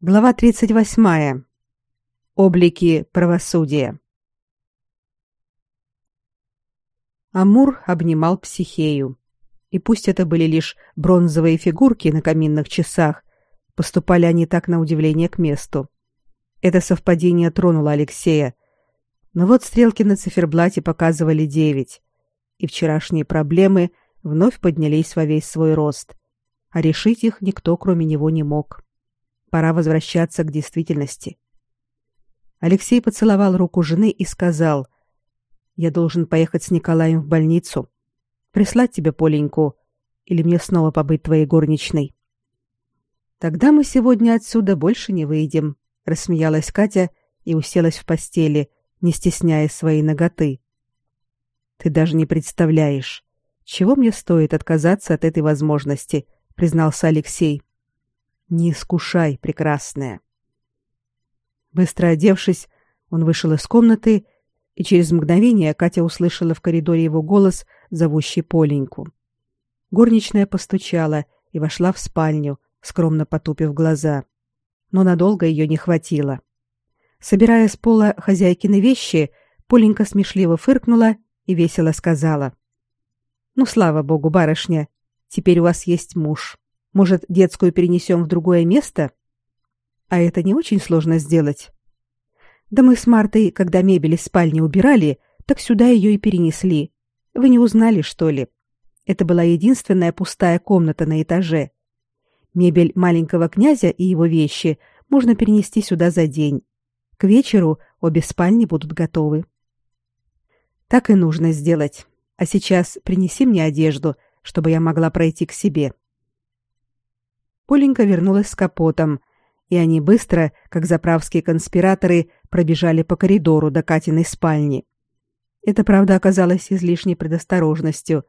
Глава 38. Облики правосудия. Амур обнимал психею. И пусть это были лишь бронзовые фигурки на каминных часах, поступали они так на удивление к месту. Это совпадение тронуло Алексея. Но вот стрелки на циферблате показывали девять, и вчерашние проблемы вновь поднялись во весь свой рост, а решить их никто, кроме него, не мог. Пора возвращаться к действительности. Алексей поцеловал руку жены и сказал: "Я должен поехать с Николаем в больницу. Прислать тебе Поленьку или мне снова побыть твоей горничной?" Тогда мы сегодня отсюда больше не выйдем, рассмеялась Катя и уселась в постели, не стесняя своей ноготы. Ты даже не представляешь, чего мне стоит отказаться от этой возможности, признался Алексей. Не искушай, прекрасная. Быстро одевшись, он вышел из комнаты, и через мгновение Катя услышала в коридоре его голос, зовущий Поленьку. Горничная постучала и вошла в спальню, скромно потупив глаза. Но надолго ее не хватило. Собирая с пола хозяйкины вещи, Поленька смешливо фыркнула и весело сказала: "Ну слава богу, барышня, теперь у вас есть муж". Может, детскую перенесем в другое место? А это не очень сложно сделать. Да мы с Мартой, когда мебель из спальни убирали, так сюда ее и перенесли. Вы не узнали, что ли? Это была единственная пустая комната на этаже. Мебель маленького князя и его вещи можно перенести сюда за день. К вечеру обе спальни будут готовы. Так и нужно сделать. А сейчас принеси мне одежду, чтобы я могла пройти к себе. Поленька вернулась с капотом, и они быстро, как заправские конспираторы, пробежали по коридору до Катиной спальни. Это, правда, оказалось излишней предосторожностью.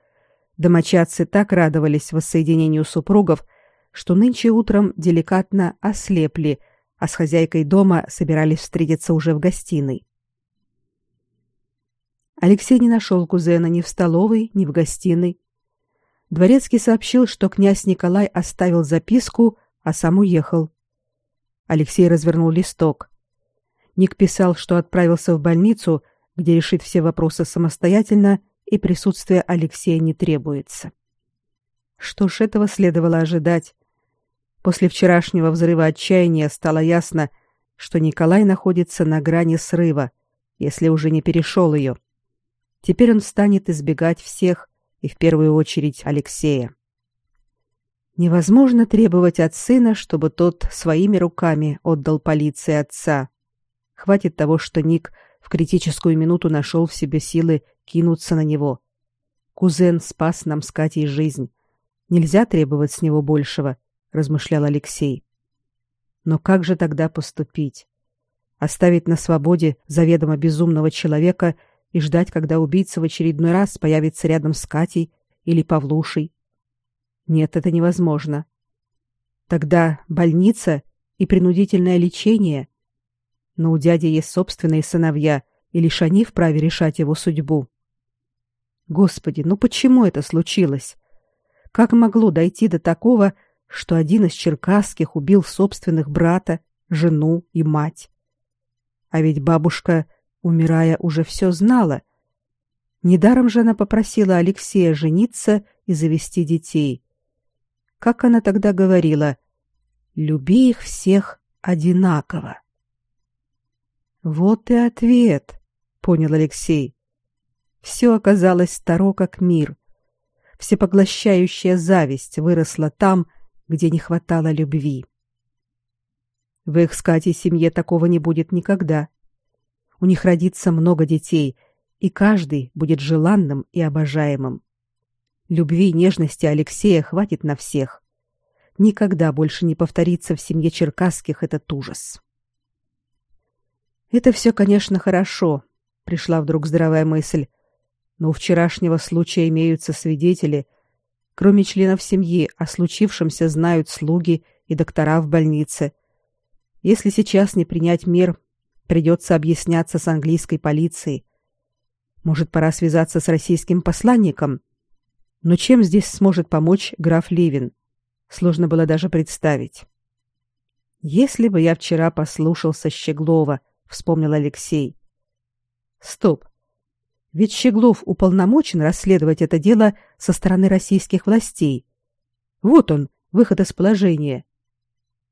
Домочадцы так радовались воссоединению супругов, что нынче утром деликатно ослепли, а с хозяйкой дома собирались встретиться уже в гостиной. Алексей не нашел кузена ни в столовой, ни в гостиной. Дворецкий сообщил, что князь Николай оставил записку, а сам уехал. Алексей развернул листок. Ник писал, что отправился в больницу, где решит все вопросы самостоятельно, и присутствие Алексея не требуется. Что ж, этого следовало ожидать. После вчерашнего взрыва отчаяния стало ясно, что Николай находится на грани срыва, если уже не перешел ее. Теперь он станет избегать всех, и в первую очередь Алексея. Невозможно требовать от сына, чтобы тот своими руками отдал полиции отца. Хватит того, что Ник в критическую минуту нашел в себе силы кинуться на него. Кузен спас нам с Катей жизнь. Нельзя требовать с него большего, размышлял Алексей. Но как же тогда поступить? Оставить на свободе заведомо безумного человека и ждать, когда убийца в очередной раз появится рядом с Катей или Павлушей. Нет, это невозможно. Тогда больница и принудительное лечение. Но у дяди есть собственные сыновья, и лишь они вправе решать его судьбу. Господи, ну почему это случилось? Как могло дойти до такого, что один из черкасских убил собственных брата, жену и мать? А ведь бабушка умирая, уже все знала. Недаром же она попросила Алексея жениться и завести детей. Как она тогда говорила, люби их всех одинаково. Вот и ответ, понял Алексей. Все оказалось старо как мир. Всепоглощающая зависть выросла там, где не хватало любви. В их с Катей семье такого не будет никогда у них родится много детей, и каждый будет желанным и обожаемым. Любви и нежности Алексея хватит на всех. Никогда больше не повторится в семье Черкасских этот ужас. Это все, конечно, хорошо, пришла вдруг здравая мысль. Но у вчерашнего случая имеются свидетели. Кроме членов семьи, о случившемся знают слуги и доктора в больнице. Если сейчас не принять мер, Придется объясняться с английской полицией. Может, пора связаться с российским посланником? Но чем здесь сможет помочь граф Ливин? Сложно было даже представить. Если бы я вчера послушался Щеглова, вспомнил Алексей. Стоп. Ведь Щеглов уполномочен расследовать это дело со стороны российских властей. Вот он, выход из положения.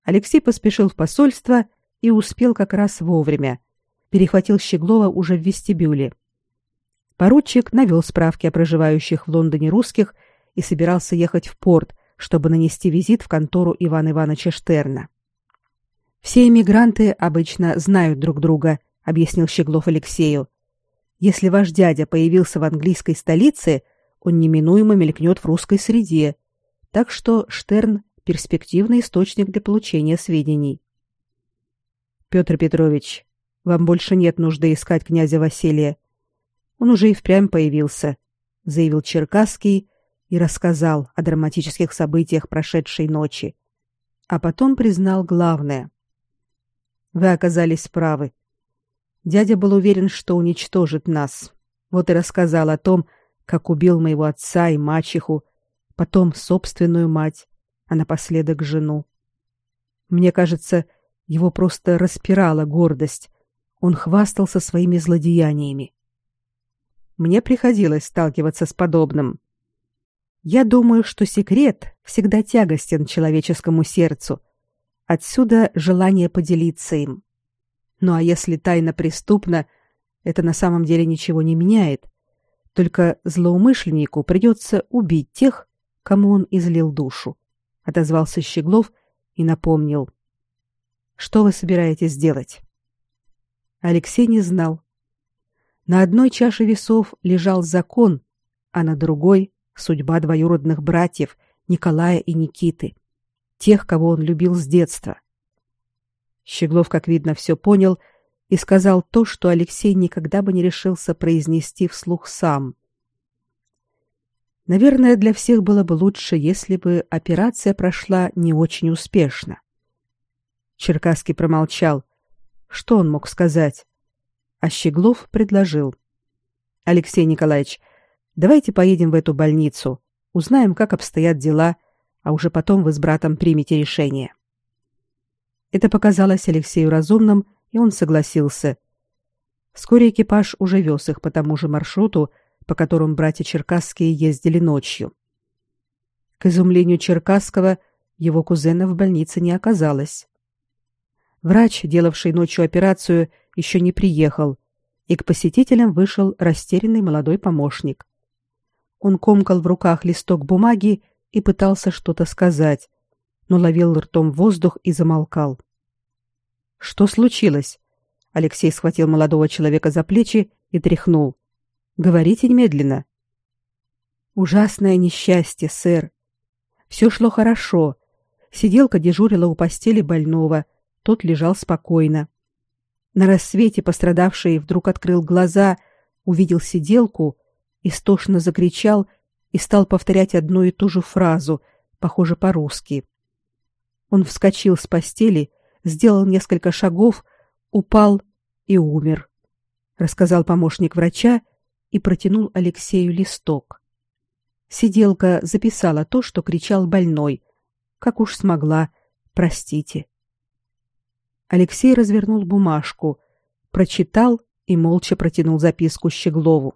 Алексей поспешил в посольство и успел как раз вовремя. Перехватил Щеглова уже в вестибюле. Поручик навел справки о проживающих в Лондоне русских и собирался ехать в порт, чтобы нанести визит в контору Ивана Ивановича Штерна. Все эмигранты обычно знают друг друга, объяснил Щеглов Алексею. Если ваш дядя появился в английской столице, он неминуемо мелькнет в русской среде. Так что Штерн перспективный источник для получения сведений. Петр Петрович, вам больше нет нужды искать князя Василия. Он уже и впрямь появился, заявил Черкасский и рассказал о драматических событиях прошедшей ночи, а потом признал главное. Вы оказались правы. Дядя был уверен, что уничтожит нас. Вот и рассказал о том, как убил моего отца и мачеху, потом собственную мать, а напоследок жену. Мне кажется, его просто распирала гордость. Он хвастался своими злодеяниями. Мне приходилось сталкиваться с подобным. Я думаю, что секрет всегда тягостен человеческому сердцу, Отсюда желание поделиться им. Ну а если тайна преступна, это на самом деле ничего не меняет. Только злоумышленнику придется убить тех, кому он излил душу, отозвался Щеглов и напомнил: Что вы собираетесь делать? Алексей не знал. На одной чаше весов лежал закон, а на другой судьба двоюродных братьев Николая и Никиты тех, кого он любил с детства. Щеглов, как видно, все понял и сказал то, что Алексей никогда бы не решился произнести вслух сам. Наверное, для всех было бы лучше, если бы операция прошла не очень успешно. Черкасский промолчал. Что он мог сказать? А Щеглов предложил: Алексей Николаевич, давайте поедем в эту больницу, узнаем, как обстоят дела а уже потом вы с братом примете решение. Это показалось Алексею разумным, и он согласился. Вскоре экипаж уже вез их по тому же маршруту, по которому братья Черкасские ездили ночью. К изумлению Черкасского, его кузена в больнице не оказалось. Врач, делавший ночью операцию, еще не приехал, и к посетителям вышел растерянный молодой помощник. Он комкал в руках листок бумаги и пытался что-то сказать, но ловил ртом воздух и замолкал. Что случилось? Алексей схватил молодого человека за плечи и тряхнул. Говорите немедленно. Ужасное несчастье, сэр. Все шло хорошо. Сиделка дежурила у постели больного, тот лежал спокойно. На рассвете пострадавший вдруг открыл глаза, увидел сиделку, истошно закричал и стал повторять одну и ту же фразу, похоже по-русски. Он вскочил с постели, сделал несколько шагов, упал и умер, рассказал помощник врача и протянул Алексею листок. Сиделка записала то, что кричал больной. Как уж смогла, простите. Алексей развернул бумажку, прочитал и молча протянул записку Щеглову.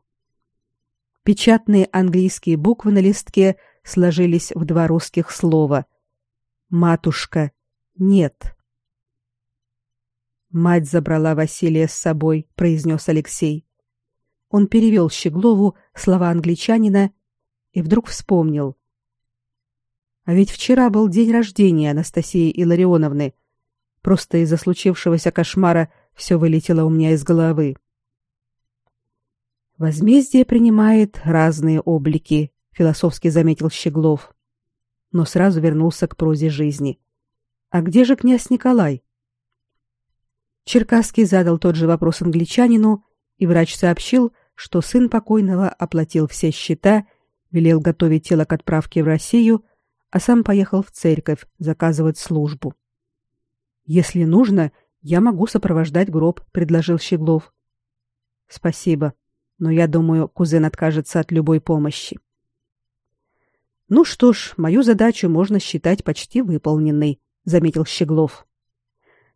Печатные английские буквы на листке сложились в два русских слова. Матушка, нет. Мать забрала Василия с собой, произнес Алексей. Он перевел Щеглову слова англичанина и вдруг вспомнил. А ведь вчера был день рождения Анастасии Илларионовны. Просто из-за случившегося кошмара все вылетело у меня из головы. Возмездие принимает разные облики, философски заметил Щеглов, но сразу вернулся к прозе жизни. А где же князь Николай? Черкасский задал тот же вопрос англичанину, и врач сообщил, что сын покойного оплатил все счета, велел готовить тело к отправке в Россию, а сам поехал в церковь заказывать службу. Если нужно, я могу сопровождать гроб, предложил Щеглов. Спасибо но я думаю, кузен откажется от любой помощи. Ну что ж, мою задачу можно считать почти выполненной, заметил Щеглов.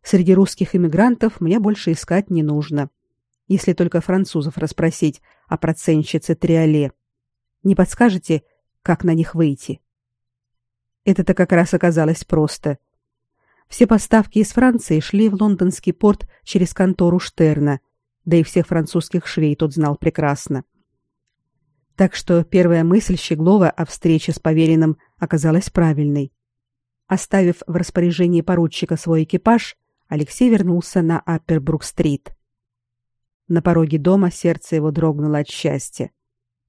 Среди русских эмигрантов мне больше искать не нужно, если только французов расспросить о процентщице Триоле. Не подскажете, как на них выйти? Это-то как раз оказалось просто. Все поставки из Франции шли в лондонский порт через контору Штерна, да и всех французских швей тот знал прекрасно. Так что первая мысль Щеглова о встрече с поверенным оказалась правильной. Оставив в распоряжении поручика свой экипаж, Алексей вернулся на Аппербрук-стрит. На пороге дома сердце его дрогнуло от счастья.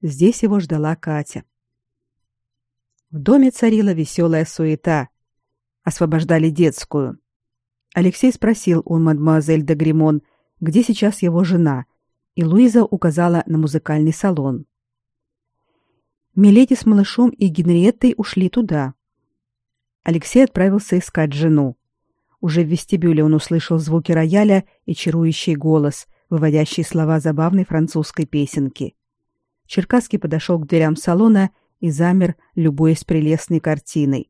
Здесь его ждала Катя. В доме царила веселая суета. Освобождали детскую. Алексей спросил у мадемуазель де Гримон, где сейчас его жена, и Луиза указала на музыкальный салон. Миледи с малышом и Генриеттой ушли туда. Алексей отправился искать жену. Уже в вестибюле он услышал звуки рояля и чарующий голос, выводящий слова забавной французской песенки. Черкасский подошел к дверям салона и замер, любуясь прелестной картиной.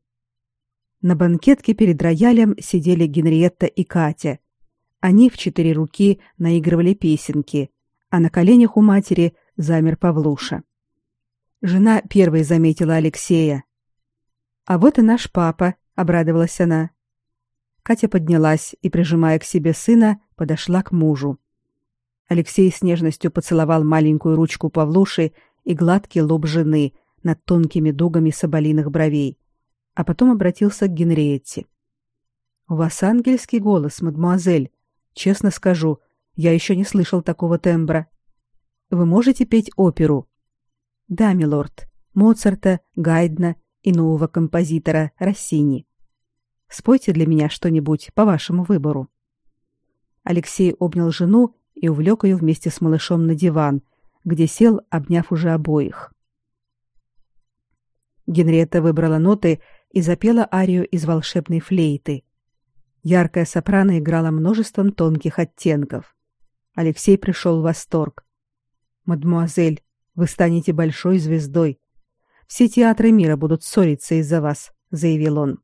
На банкетке перед роялем сидели Генриетта и Катя. Они в четыре руки наигрывали песенки, а на коленях у матери замер Павлуша. Жена первой заметила Алексея. «А вот и наш папа», — обрадовалась она. Катя поднялась и, прижимая к себе сына, подошла к мужу. Алексей с нежностью поцеловал маленькую ручку Павлуши и гладкий лоб жены над тонкими дугами соболиных бровей, а потом обратился к Генриетте. «У вас ангельский голос, мадемуазель. Честно скажу, я еще не слышал такого тембра. Вы можете петь оперу?» «Да, милорд. Моцарта, Гайдна и нового композитора Россини. Спойте для меня что-нибудь по вашему выбору». Алексей обнял жену и увлек ее вместе с малышом на диван, где сел, обняв уже обоих. Генриетта выбрала ноты и запела арию из волшебной флейты. Яркая сопрано играла множеством тонких оттенков. Алексей пришел в восторг. «Мадемуазель, вы станете большой звездой. Все театры мира будут ссориться из-за вас», — заявил он.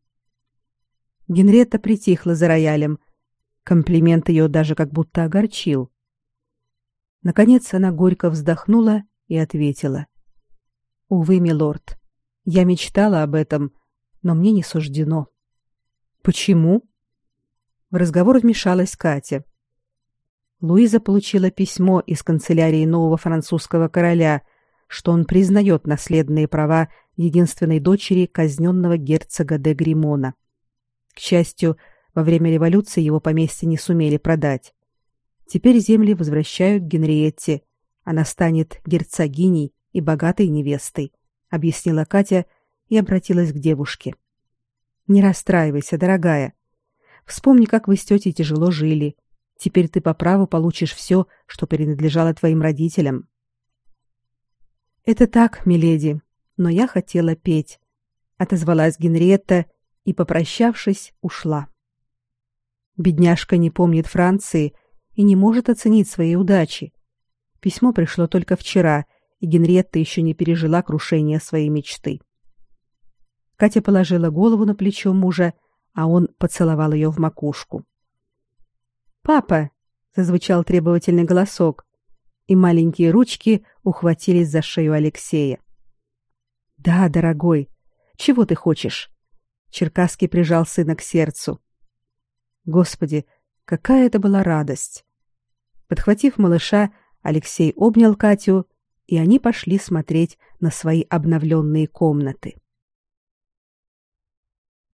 Генриетта притихла за роялем. Комплимент ее даже как будто огорчил. Наконец она горько вздохнула и ответила. «Увы, милорд, я мечтала об этом, но мне не суждено». «Почему?» В разговор вмешалась Катя. Луиза получила письмо из канцелярии нового французского короля, что он признает наследные права единственной дочери казненного герцога де Гримона. К счастью, во время революции его поместье не сумели продать. Теперь земли возвращают Генриетте. Она станет герцогиней и богатой невестой, объяснила Катя и обратилась к девушке. Не расстраивайся, дорогая. Вспомни, как вы с тетей тяжело жили. Теперь ты по праву получишь все, что принадлежало твоим родителям. Это так, миледи, но я хотела петь, отозвалась Генриетта и, попрощавшись, ушла. Бедняжка не помнит Франции и не может оценить своей удачи. Письмо пришло только вчера, и Генриетта еще не пережила крушение своей мечты. Катя положила голову на плечо мужа, а он поцеловал ее в макушку. «Папа!» — зазвучал требовательный голосок, и маленькие ручки ухватились за шею Алексея. «Да, дорогой, чего ты хочешь?» Черкасский прижал сына к сердцу. Господи, Какая это была радость! Подхватив малыша, Алексей обнял Катю, и они пошли смотреть на свои обновленные комнаты.